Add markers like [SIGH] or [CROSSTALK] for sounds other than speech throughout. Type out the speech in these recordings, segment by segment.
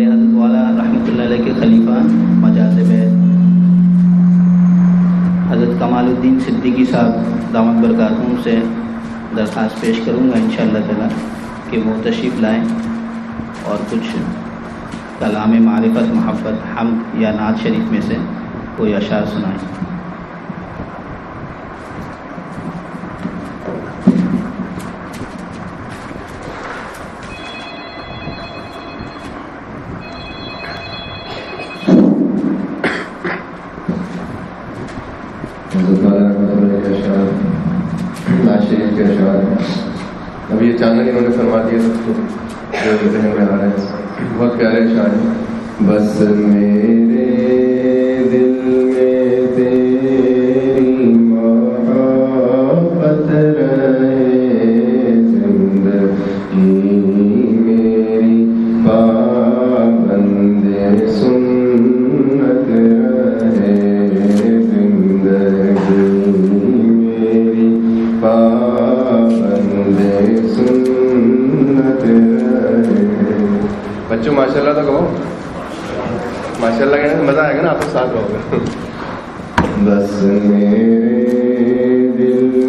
اعلی حضرت والا رحمۃ اللہ علیہ کے خلیفہ مجاز حضرت کمال الدین صدیقی صاحب دامت برکاتوں سے درخواست پیش کروں گا ان شاء اللہ تعالیٰ کہ وہ تشریف لائیں اور کچھ کلام معرفت، محبت ہم یا نعت شریف میں سے کوئی اشعار سنائیں۔ اب یہ اچانک انہوں نے فرما دیا جو ذہن میں آ رہے ہیں۔ بہت پیارے شاعر ہیں۔ بس میرے ماشاء اللہ تو کہو۔ ماشاء اللہ کہنے سے مزہ آئے گا نا، آپ کے ساتھ رہو گے۔ بس میرے دل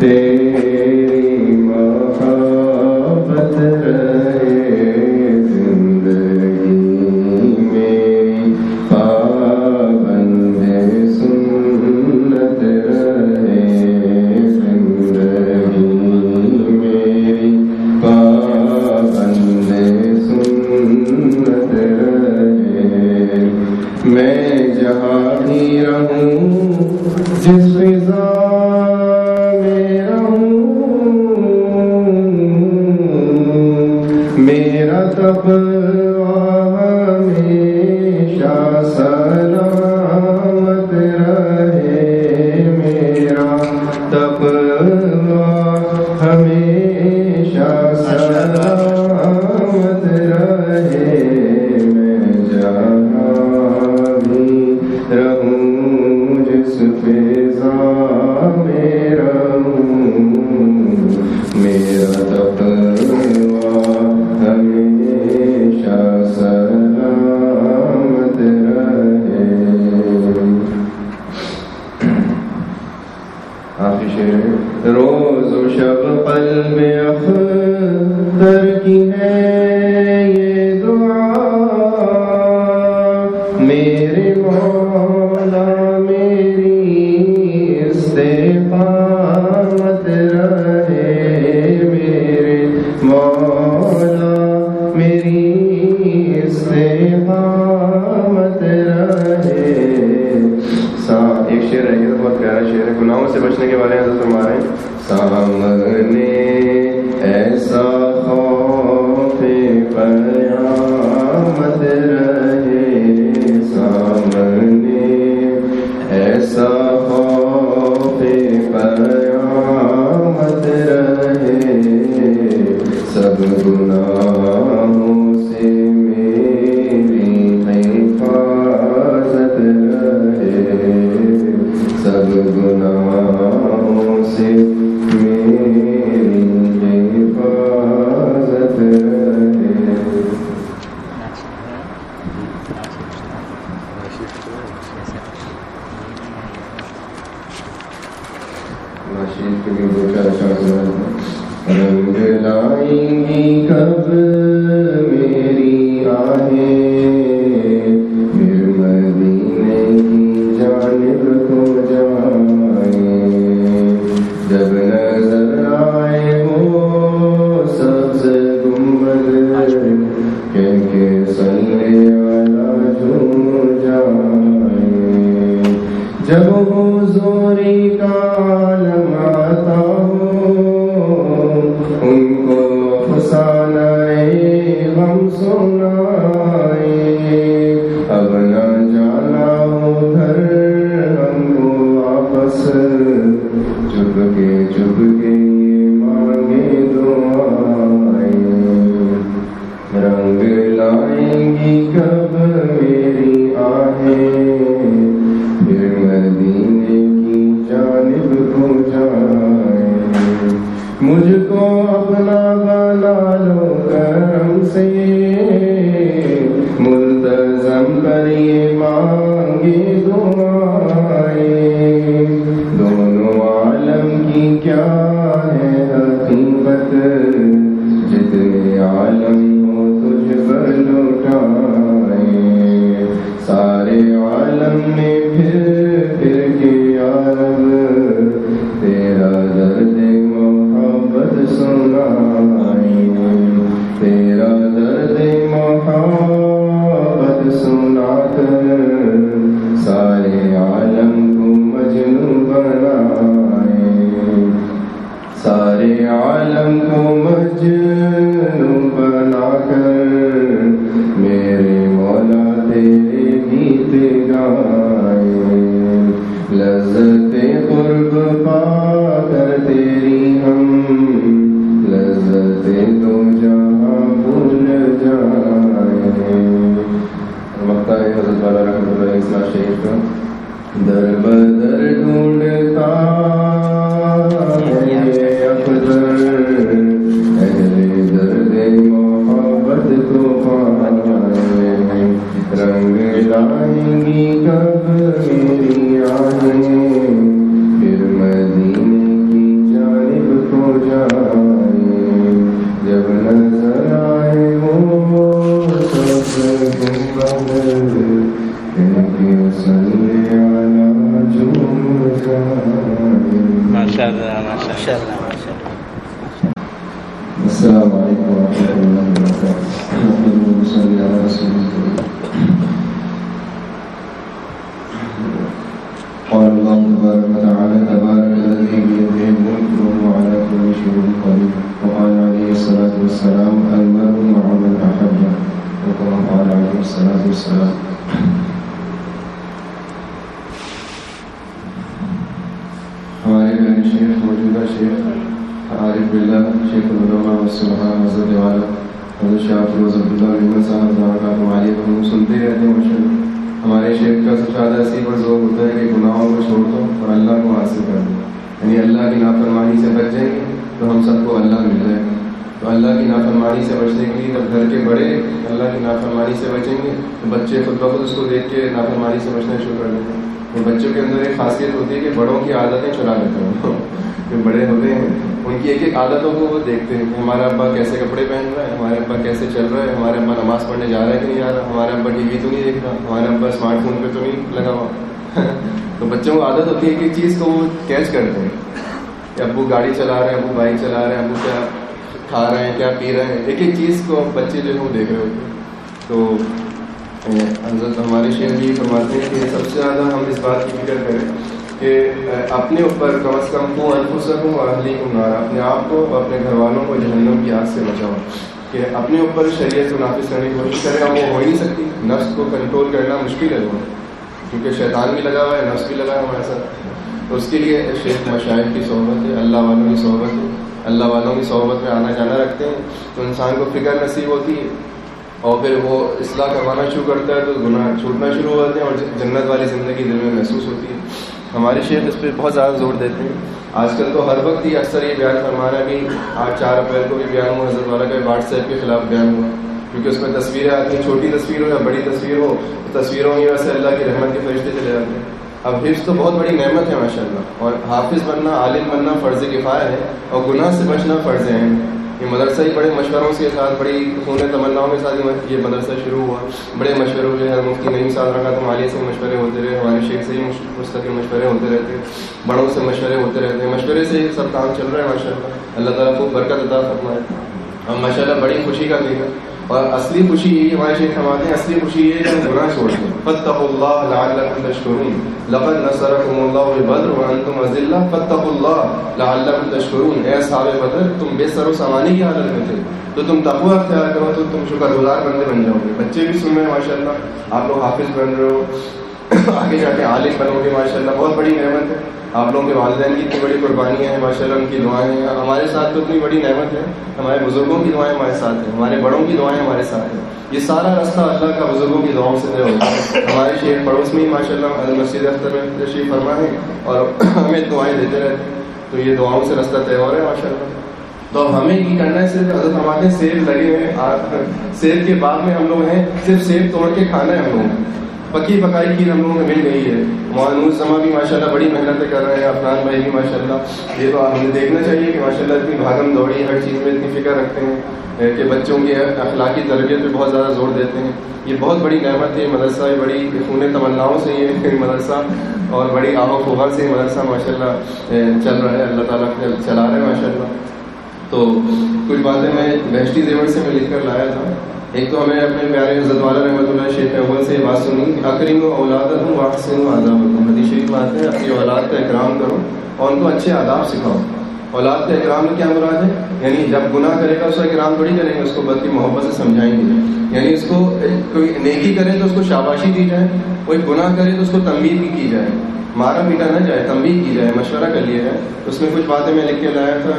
میں ناشید کے بھی دو چار اشعار سنا رنگ لائیں گی کب کو در بدر ڈھونڈتا جائیں ماشاء اللہ ماشاء اللہ ماشاء اللہ السلام علیکم ورحمۃ اللہ وبرکاتہ نحمده ونصلي على رسوله الكريم قال الله تبارك وتعالى تبارك الذي بيده الملك وهو على كل شيء قدير. وقال عليه الصلاة والسلام المرء مع من أحبه. وكما قال عليه الصلاة والسلام. شیخ موجودہ شیخ عارف بلّہ شیخ العلماء والسلحان حضرت والا حضرت شاہ فروز عبداللہ صاحب ہماری ہم سنتے ہی رہتے ہیں ماشاء ہمارے شیخ کا سب سے زیادہ اسی پر ذوق ہوتا ہے کہ گناہوں کو چھوڑ دو اور اللہ کو حاصل کر دو یعنی اللہ کی نافرمانی سے بچ جائیں گے تو ہم سب کو اللہ مل جائے گا۔ تو اللہ کی نافرمانی سے بچنے کے لیے جب گھر کے بڑے اللہ کی نافرمانی سے بچیں گے تو بچے خود بخود اس کو دیکھ کے نافرمانی سے بچنا شروع کر دیتے ہیں۔ تو بچوں کے اندر ایک خاصیت ہوتی ہے کہ بڑوں کی عادتیں چلا لیتے ہیں۔ جو بڑے ہوتے ہیں، ان کی ایک ایک عادتوں کو وہ دیکھتے ہیں کہ ہمارا ابا کیسے کپڑے پہن رہا ہے ہمارے ابا کیسے چل رہا ہے ہمارے ابا نماز پڑھنے جا رہا ہے کہ نہیں جا رہا ہمارا ابا ٹی وی تو نہیں دیکھ رہا ہمارا ابا اسمارٹ فون پہ تو نہیں لگا ہوا۔ [LAUGHS] تو بچوں کو عادت ہوتی ہے کہ ایک چیز کو وہ کیچ کرتے ہیں کہ ابو گاڑی چلا رہے ہیں، ابو بائک چلا رہے ہیں، ابو کیا کھا رہے ہیں، کیا پی رہے ہیں۔ ایک ایک چیز کو بچے جو ہے وہ دیکھ رہے ہوتے ہیں۔ تو حضرت ہمارے شیخ جی فرماتے ہیں کہ سب سے زیادہ ہم اس بات کی فکر کریں کہ اپنے اوپر کم از کم وہ الفسر ہوں اور اہلی کو نارا اپنے آپ کو اور اپنے گھر والوں کو جہنم کی آگ سے بچاؤ۔ کہ اپنے اوپر شریعت کو نافذ کرنے کی کوشش کریں اور وہ ہو ہی نہیں سکتی۔ نفس کو کنٹرول کرنا مشکل ہے وہ، کیونکہ شیطان بھی لگا ہوا ہے، نفس بھی لگا ہوا ہے ہمارے ساتھ تو اس کے لیے شیخ مشاہد کی صحبت ہے، اللہ والوں کی صحبت ہے۔ اللہ والوں کی صحبت میں آنا جانا رکھتے ہیں۔ تو انسان کو فکر نصیب ہوتی ہے۔ اور پھر وہ اصلاح کروانا شروع کرتا ہے تو گناہ چھوٹنا شروع ہو جاتے ہیں اور جنت والی زندگی دل میں محسوس ہوتی ہے۔ ہمارے شیخ اس پہ بہت زیادہ زور دیتے ہیں۔ آج کل تو ہر وقت ہی اکثر یہ بیان فرمانا بھی آج چار اپریل کو بھی بیان ہوا، حضرت والا کا واٹس ایپ کے خلاف بیان ہوا۔ کیونکہ اس میں تصویریں آتی ہیں، چھوٹی تصویر ہو یا بڑی تصویر ہو تصویروں کی وجہ سے اللہ کی رحمت کے فرشتے چلے جاتے ہیں۔ اب حفظ تو بہت بڑی نعمت ہے ماشاء اللہ اور حافظ بننا، عالم بننا فرض کفایا ہے اور گناہ سے بچنا فرض ہے۔ یہ مدرسہ ہی بڑے مشوروں کے ساتھ، بڑی خون تمناؤں کے ساتھ یہ مدرسہ شروع ہوا۔ بڑے مشورے ہوئے ہر مفتی نئی سال رکھا تو مالیہ سے مشورے ہوتے رہے، ہمارے شیخ سے ہی مستقل مشورے ہوتے رہتے، بڑوں سے مشورے ہوتے رہتے۔ ہیں مشورے سے سب کام چل رہا ہے ماشاء اللہ اللہ تعالیٰ کو برکت عطا فرمائے۔ ہم ماشاء اللہ بڑی خوشی کا دن ہے۔ اور اصلی خوشی یہی ہمارے شیخ فرماتے ہیں، اصلی خوشی یہ ہے کہ گناہ چھوڑ دیں فتح اللہ لعلکم تشکرون لقد نصرکم اللہ بدر وانتم اذلہ فتح اللہ لعلکم تشکرون اے اصحاب بدر، تم بے سر و سامانی کی حالت میں تھے۔ تو تم تقوی اختیار کرو تو تم شکر گزار بندے بن جاؤ گے۔ بچے بھی سن رہے ہیں ماشاء اللہ آپ لوگ حافظ بن رہے ہو۔ آگے جا کے عالم بنو گے ماشاء اللہ بہت بڑی نعمت ہے۔ آپ لوگوں کے والدین کی اتنی بڑی قربانیاں ہیں ماشاء اللہ ان کی دعائیں ہیں۔ ہمارے ساتھ تو اتنی بڑی نعمت ہے۔ ہمارے بزرگوں کی دعائیں ہمارے ساتھ ہیں۔ ہمارے بڑوں کی دعائیں ہمارے ساتھ ہیں۔ یہ سارا راستہ اللہ کا بزرگوں کی دعاؤں سے طے ہوتا ہے۔ ہمارے شہر پڑوس میں ہی ماشاء اللہ مسجد اختر میں تشریف فرما ہے اور ہمیں دعائیں دیتے رہتے ہیں۔ تو یہ دعاؤں سے راستہ طے ہو رہا ہے ماشاء اللہ تو اب ہمیں یہ کرنا ہے، صرف حضرت ہمارے سیب لگے ہوئے ہیں سیب کے بعد میں ہم لوگ ہیں، صرف سیب توڑ کے کھانا ہے ہم لوگوں کو۔ پکی پکائی کھیر ہم لوگوں میں مل گئی ہے۔ معلوم سما بھی ماشاء اللہ بڑی محنتیں کر رہے ہیں افنان بھائی بھی ماشاء اللہ یہ تو ہمیں دیکھنا چاہیے کہ ماشاء اللہ اتنی بھاگم دوڑی، ہر چیز میں اتنی فکر رکھتے ہیں کہ بچوں کی اخلاقی تربیت پہ بہت زیادہ زور دیتے ہیں۔ یہ بہت بڑی نعمت ہے، مدرسہ یہ بڑی خون تمناؤں سے یہ [LAUGHS] مدرسہ اور بڑی آب و فوبا سے مدرسہ ماشاء اللہ چل رہا ہے، اللہ تعالیٰ چلا رہے ہیں ماشاء اللہ تو کچھ باتیں میں بہشتی زیور سے میں لکھ کر لایا تھا۔ ایک تو ہمیں اپنے پیارے حضرت والا رحمۃ اللہ شیخ اول سے یہ بات سنی۔ کہ اکریم و اولاد ہوں واقع سے ہوں آزاد ہوں۔ حدیث شریف بات ہے، اپنی اولاد کا اکرام کرو اور ان کو اچھے آداب سکھاؤ۔ اولاد کا اکرام میں کیا مراد ہے؟ یعنی جب گناہ کرے گا اس کا اکرام تھوڑی کریں گے، اس کو بد کی محبت سے سمجھائیں گے۔ یعنی اس کو کوئی نیکی کرے تو اس کو شاباشی دی جائے، کوئی گناہ کرے تو اس کو تنبیہ بھی کی جائے۔ مارا پیٹا نہ جائے، تنبیہ کی جائے، مشورہ کر لیا جائے۔ اس میں کچھ باتیں میں لکھ کے لایا تھا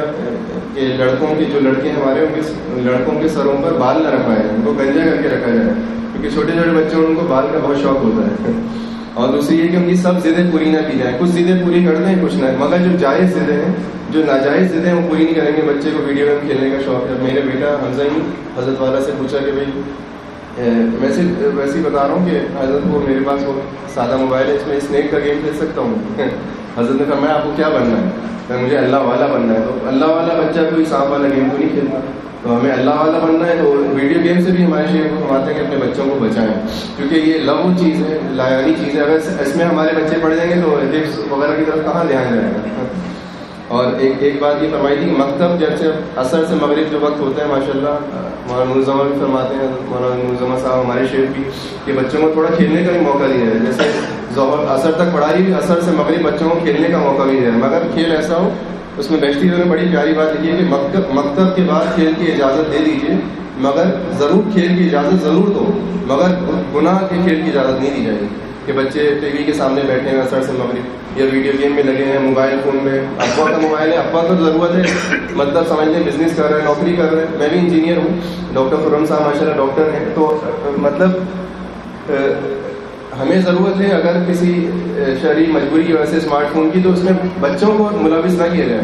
کہ لڑکوں کی جو لڑکے ہمارے، ان کے لڑکوں کے سروں پر بال نہ رکھا جائے، ان کو گنجا کر کے رکھا جائے۔ کیونکہ چھوٹے چھوٹے بچوں ان کو بال کا بہت شوق ہوتا ہے۔ اور دوسری یہ کہ ان کی سب ضدیں پوری نہ کی جائیں۔ کچھ ضدیں پوری کر دیں کچھ نہ۔ مگر جو جائز ضدیں ہیں، جو ناجائز ضدیں ہیں، وہ پوری نہیں کریں گے۔ بچے کو ویڈیو گیم کھیلنے کا شوق ہے۔ میرے بیٹا حمزہ ہی حضرت والا سے پوچھا کہ بھائی میں سے ویسے ہی بتا رہا ہوں کہ حضرت کو میرے پاس وہ سادہ موبائل ہے، اس میں اسنیک کا گیم کھیل سکتا ہوں۔ [LAUGHS] حضرت نے کہا، میں آپ کو کیا بننا ہے؟ مجھے اللہ والا بننا ہے۔ تو اللہ والا بچہ کوئی سانپ والا گیم کو نہیں کھیلتا۔ تو ہمیں اللہ والا بننا ہے تو ویڈیو گیم سے بھی ہمارے شہر کو ہیں کہ اپنے بچوں کو بچائیں۔ کیونکہ یہ لو چیز ہے، لایانی چیز ہے۔ اگر اس میں ہمارے بچے پڑھ جائیں گے تو حفظ وغیرہ کی طرف کہاں دھیان جائے گا؟ اور ایک ایک بات یہ فرمائی تھی کہ مکتب جب سے اثر سے مغرب جو وقت ہوتا ہے ماشاء اللہ مولانا نرزمہ بھی فرماتے ہیں، مولانا نرزمہ صاحب ہمارے شہر بھی کہ بچوں کو تھوڑا کھیلنے کا بھی موقع دیا ہے۔ جیسے ظہر اثر تک پڑھائی بھی اثر سے مغرب بچوں کو کھیلنے کا موقع بھی دیا ہے۔ مگر کھیل ایسا ہو اس میں بیشتی نے بڑی پیاری بات لکھی ہے کہ مکتب مکتب کے بعد کھیل کی اجازت دے دیجیے مگر ضرور کھیل کی اجازت ضرور دو، مگر گناہ کے کھیل کی اجازت نہیں دی جائے گی۔ کہ بچے ٹی وی کے سامنے بیٹھے ہیں اثر سے مغرب، یا ویڈیو گیم میں لگے ہیں، موبائل فون میں۔ ابا کا موبائل ہے ابا کو ضرورت ہے۔ مطلب سمجھتے بزنس کر رہے ہیں، نوکری کر رہے ہیں۔ میں بھی انجینئر ہوں، ڈاکٹر فرم صاحب ماشاء اللہ ڈاکٹر ہیں۔ تو مطلب ہمیں ضرورت ہے اگر کسی شہری مجبوری کی وجہ سے اسمارٹ فون کی، تو اس میں بچوں کو ملوث نہ کیا جائے۔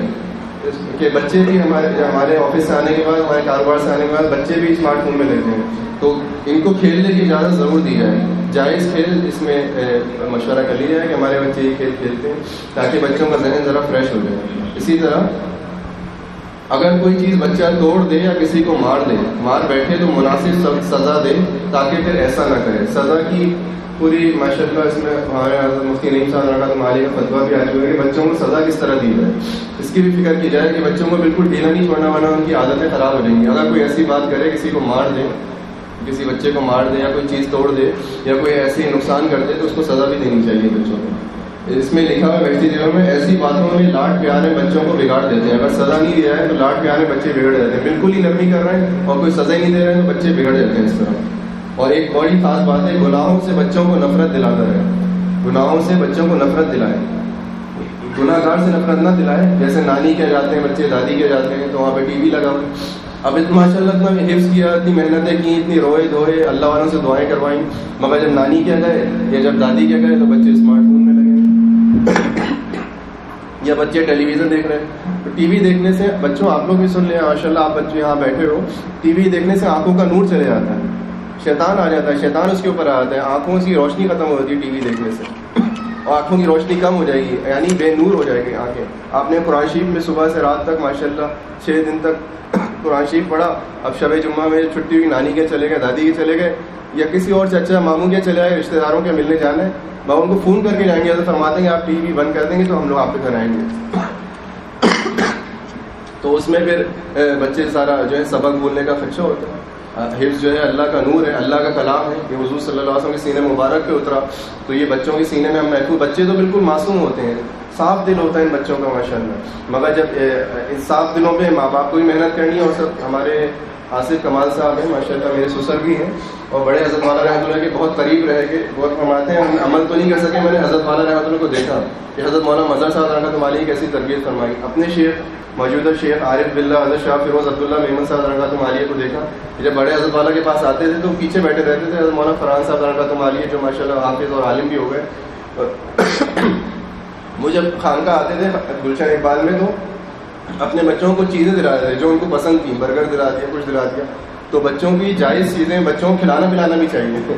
کہ بچے بھی ہمارے ہمارے آفس سے آنے کے بعد، ہمارے کاروبار سے آنے کے بعد بچے بھی اسمارٹ فون میں لیتے ہیں۔ تو ان کو کھیلنے کی اجازت ضرور دی جائے۔ جائز کھیل اس میں مشورہ کر لیا جائے کہ ہمارے بچے یہ کھیل کھیلتے ہیں تاکہ بچوں کا ذہن ذرا فریش ہو جائے۔ اسی طرح اگر کوئی چیز بچہ توڑ دے یا کسی کو مار دے، مار بیٹھے تو مناسب سزا دے تاکہ پھر ایسا نہ کرے۔ سزا کی پوری ماشاء اللہ اس میں ہمارے حضرت مفتی نعیم صاحب رکھا مالی کا فتوا بھی آ چکا ہے کہ بچوں کو سزا کس طرح دی جائے۔ اس کی بھی فکر کی جائے کہ بچوں کو بالکل ڈھیلا نہیں چھوڑنا، ورنہ ان کی عادتیں خراب ہو جائیں گی۔ اگر کوئی ایسی بات کرے، کسی کو مار دے، کسی بچے کو مار دے یا کوئی چیز توڑ دے یا کوئی ایسی نقصان کر دے، تو اس کو سزا بھی دینی چاہیے بچوں کو۔ اس میں لکھا ہوا بیٹھی دنوں میں، ایسی باتوں میں لاٹ پیارے بچوں کو بگاڑ دیتے ہیں۔ اگر سزا نہیں دیا ہے، تو لاٹ پیارے بچے بگڑ جاتے ہیں۔ بالکل ہی نرمی کر رہے ہیں اور کوئی سزا ہی نہیں دے رہے ہیں، تو بچے بگڑ جاتے ہیں اس طرح۔ اور ایک بڑی خاص بات ہے، گناہوں سے بچوں کو نفرت دلاتا ہے۔ گناہوں سے بچوں کو نفرت دلائے گناہ گار سے نفرت نہ دلائے جیسے نانی کے جاتے ہیں، بچے دادی کے جاتے ہیں، تو وہاں پہ ٹی وی لگا۔ اب اتنا ماشاء اللہ اتنا حفظ کیا، اتنی محنتیں کی، اتنی روئے دھوئے، اللہ والوں سے دعائیں کروائیں مگر جب نانی کے گئے یا جب دادی کے گئے، تو بچے اسمارٹ فون میں لگے۔ یا بچے ٹیلی ویژن دیکھ رہے ہیں۔ تو ٹی وی دیکھنے سے، بچوں، آپ لوگ بھی سن لیں ماشاء اللہ آپ بچے یہاں بیٹھے ہو۔ ٹی وی دیکھنے سے آنکھوں کا نور چلے جاتا ہے۔ شیطان آ جاتا ہے، شیطان اس کے اوپر آ جاتا ہے، آنکھوں کی روشنی ختم ہو جاتی ہے ٹی وی دیکھنے سے۔ اور آنکھوں کی روشنی کم ہو جائے گی یعنی بے نور ہو جائے گی آنکھیں۔ آپ نے قرآن شریف میں صبح سے رات تک ماشاء اللہ چھ دن تک قرآن شریف پڑھا۔ اب شب جمعہ میں چھٹی ہوئی نانی کے چلے گئے، دادی کے چلے گئے، یا کسی اور چچا ماموں کے چلے آئے رشتے داروں کے ملنے جانا ہے۔ میں ان کو فون کر کے جائیں گے، تو فرماتے ہیں آپ ٹی وی بند کر دیں گے تو ہم لوگ آپ کے گھر آئیں گے۔ تو اس میں پھر بچے سارا جو ہے، سبق بولنے کا خدشہ ہوتا ہے۔ حفظ جو ہے، اللہ کا نور ہے، اللہ کا کلام ہے یہ حضور صلی اللہ علیہ وسلم کے سینے مبارک پہ اترا۔ تو یہ بچوں کے سینے میں ہم محفوظ، بچے تو بالکل معصوم ہوتے ہیں۔ صاف دل ہوتا ہے ان بچوں کا ماشاء اللہ مگر جب ان صاف دلوں پہ ماں باپ کو بھی محنت کرنی ہے اور سب ہمارے آصف کمال صاحب ہیں، ماشاء اللہ میرے سسر بھی ہیں اور بڑے حضرت والا رحمۃ اللہ کے بہت قریب رہ کے بہت فرماتے ہیں عمل تو نہیں کر سکے، میں نے حضرت والا رحمۃ اللہ کو دیکھا کہ حضرت مولانا مظہر صاحب رحمۃ اللہ کیسی تربیت فرمائی۔ اپنے شیخ موجودہ شیخ عارف بلّہ، حضرت شاہ فیروز عبداللہ محمد صاحب رحمۃ مالیہ کو دیکھا جب بڑے حضرت والا کے پاس آتے تھے تو پیچھے بیٹھے رہتے تھے، حضرت مولانا فرحان صاحب رحمۃ مالیہ جو ماشاء اللہ حافظ اور عالم بھی ہو گئے۔ [COUGHS] وہ جب خانقاہ آتے تھے، گلشن اقبال میں، تو اپنے بچوں کو چیزیں دلا دیتے جو ان کو پسند تھیں، برگر دلا دیا، کچھ دلا دیا۔ تو بچوں کی جائز چیزیں بچوں کو کھلانا پلانا بھی چاہیے۔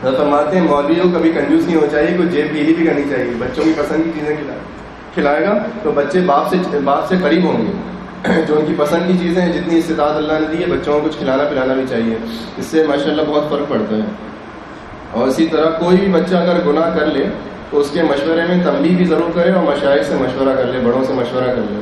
فرماتے ہیں مولوی کو کبھی کنجوس نہیں ہونا چاہیے کوئی جیب گیلی بھی کرنی چاہیے۔ بچوں کی پسند کی چیزیں کھلائے کھلائے گا تو بچے باپ سے باپ سے قریب ہوں گے۔ جو ان کی پسند کی چیزیں ہیں، جتنی استطاعت اللہ نے دی ہے، بچوں کو کچھ کھلانا پلانا بھی چاہیے۔ اس سے ماشاء اللہ بہت فرق پڑتا ہے۔ اور اسی طرح کوئی بھی بچہ اگر گناہ کر لے، تو اس کے مشورے میں تبلیغ بھی ضرور کرے اور مشاعر سے مشورہ کر لے، بڑوں سے مشورہ کر لے۔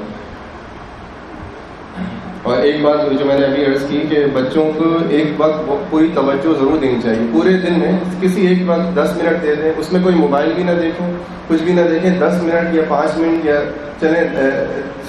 اور ایک بات جو میں نے ابھی عرض کی کہ بچوں کو ایک وقت پوری توجہ ضرور دینی چاہیے۔ پورے دن میں کسی ایک وقت دس منٹ دے دیں، اس میں کوئی موبائل بھی نہ دیکھیں، کچھ بھی نہ دیکھیں، دس منٹ یا پانچ منٹ یا چلیں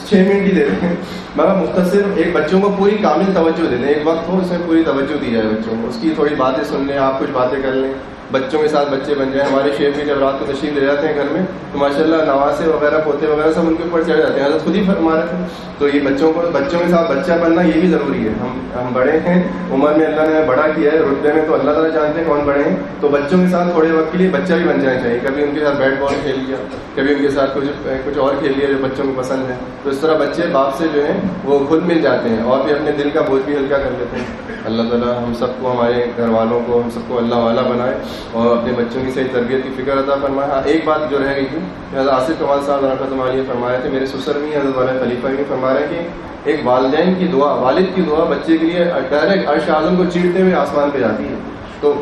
چھ منٹ ہی دے دیں۔ مگر مختصر ایک بچوں کو پوری کامل توجہ دے دیں۔ ایک وقت ہو، اس میں پوری توجہ دی جائے بچوں کو۔ اس کی تھوڑی باتیں سن لیں، آپ کچھ باتیں کر لیں۔ بچوں کے ساتھ بچے بن جائیں، ہمارے شیخ بھی جب رات کو تشریف لے جاتے ہیں گھر میں، تو ماشاء اللہ نواسے وغیرہ، پوتے وغیرہ سب ان کے اوپر چڑھ جاتے ہیں۔ حضرت خود ہی فرما رہے تھے۔ تو یہ بچوں کو، بچوں کے ساتھ بچہ بننا یہ بھی ضروری ہے۔ ہم ہم بڑے ہیں، عمر میں اللہ نے بڑا کیا ہے، رتبے میں تو اللہ تعالیٰ جانتے ہیں کون بڑے ہیں۔ تو بچوں کے ساتھ تھوڑے وقت کے لیے بچہ بھی بن جانا چاہیے۔ کبھی ان کے ساتھ بیٹ بال کھیل لیا، کبھی ان کے ساتھ کچھ کچھ اور کھیل لیا جو بچوں کو پسند ہے۔ تو اس طرح بچے باپ سے جو ہیں، وہ خود مل جاتے ہیں اور بھی اپنے دل کا بوجھ بھی ہلکا کر لیتے ہیں۔ اللہ تعالیٰ ہم سب کو، ہمارے گھر والوں کو، ہم سب کو اللہ والا بنائے۔ اور اپنے بچوں کی صحیح تربیت کی فکر ادا فرمائے۔ ہاں ایک بات جو رہ گئی تھی حضرت آصف کمال صاحب رحمۃ اللہ علیہ فرمایا تھے، میرے سسر بھی حضرت والے خلیفہ بھی فرما رہے کہ ایک والدین کی دعا، والد کی دعا بچے کے لیے ڈائریکٹ عرش اعظم کو چیرتے ہوئے آسمان پہ جاتی ہے۔ تو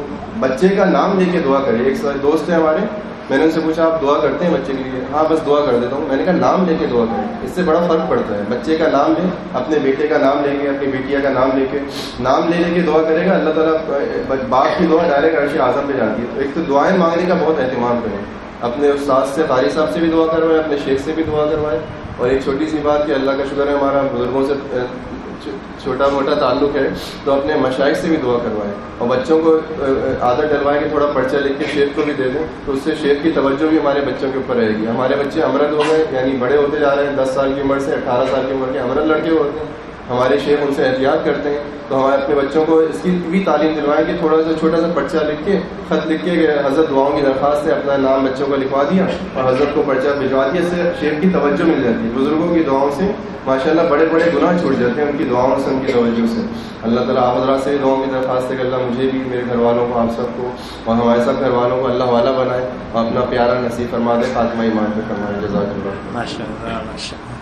بچے کا نام لے کے دعا کرے۔ ایک دوست ہے ہمارے۔ میں نے ان سے پوچھا، آپ دعا کرتے ہیں بچے کے لیے؟ ہاں بس دعا کر دیتا ہوں۔ میں نے کہا، نام لے کے دعا کریں۔ اس سے بڑا فرق پڑتا ہے۔ بچے کا نام لے، اپنے بیٹے کا نام لے کے، اپنی بیٹیا کا نام لے کے۔ نام لے لے کے دعا کرے گا، اللہ تعالیٰ باپ کی دعا ڈائریکٹ عرش اعظم پہ جاتی ہے۔ تو ایک تو دعائیں مانگنے کا بہت اہتمام کریں۔ اپنے استاد سے، قاری صاحب سے بھی دعا کروائے، اپنے شیخ سے بھی دعا کروائے۔ اور ایک چھوٹی سی بات کہ اللہ کا شکر ہے، ہمارا بزرگوں سے چھوٹا موٹا تعلق ہے، تو اپنے مشائق سے بھی دعا کروائیں۔ اور بچوں کو عادت ڈلوائیں کہ تھوڑا پرچہ لکھ کے شیخ کو بھی دے دیں، تو اس سے شیخ کی توجہ بھی ہمارے بچوں کے اوپر رہے گی۔ ہمارے بچے امرد ہو گئے یعنی بڑے ہوتے جا رہے ہیں، دس سال کی عمر سے، اٹھارہ سال کی عمر کے امرد لڑکے ہوتے ہیں۔ ہمارے شیخ ان سے احتیاط کرتے ہیں تو ہمارے اپنے بچوں کو اس کی بھی تعلیم دلوائیں کہ تھوڑا سا چھوٹا سا پرچہ لکھ کے، خط لکھ کے حضرت دعاؤں کی درخواست ہے اپنا نام بچوں کو لکھوا دیا اور حضرت کو پرچہ بھجوا دیا، اس سے شیخ کی توجہ مل جاتی ہے۔ بزرگوں کی دعاؤں سے ماشاء اللہ بڑے بڑے گناہ چھوٹ جاتے ہیں ان کی دعاؤں سے، ان کی توجہ سے۔ اللہ تعالیٰ آپ حضرات سے دعاؤں کی درخواست ہے کہ اللہ مجھے بھی، میرے گھر والوں کو، آپ سب کو اور ہمارے سب گھر والوں کو اللہ والا بنائے اور اپنا پیارا نصیب فرما دے، خاتمہ ایمان پہ فرمائے۔ جزاک اللہ ماشاء اللہ ماشاء اللہ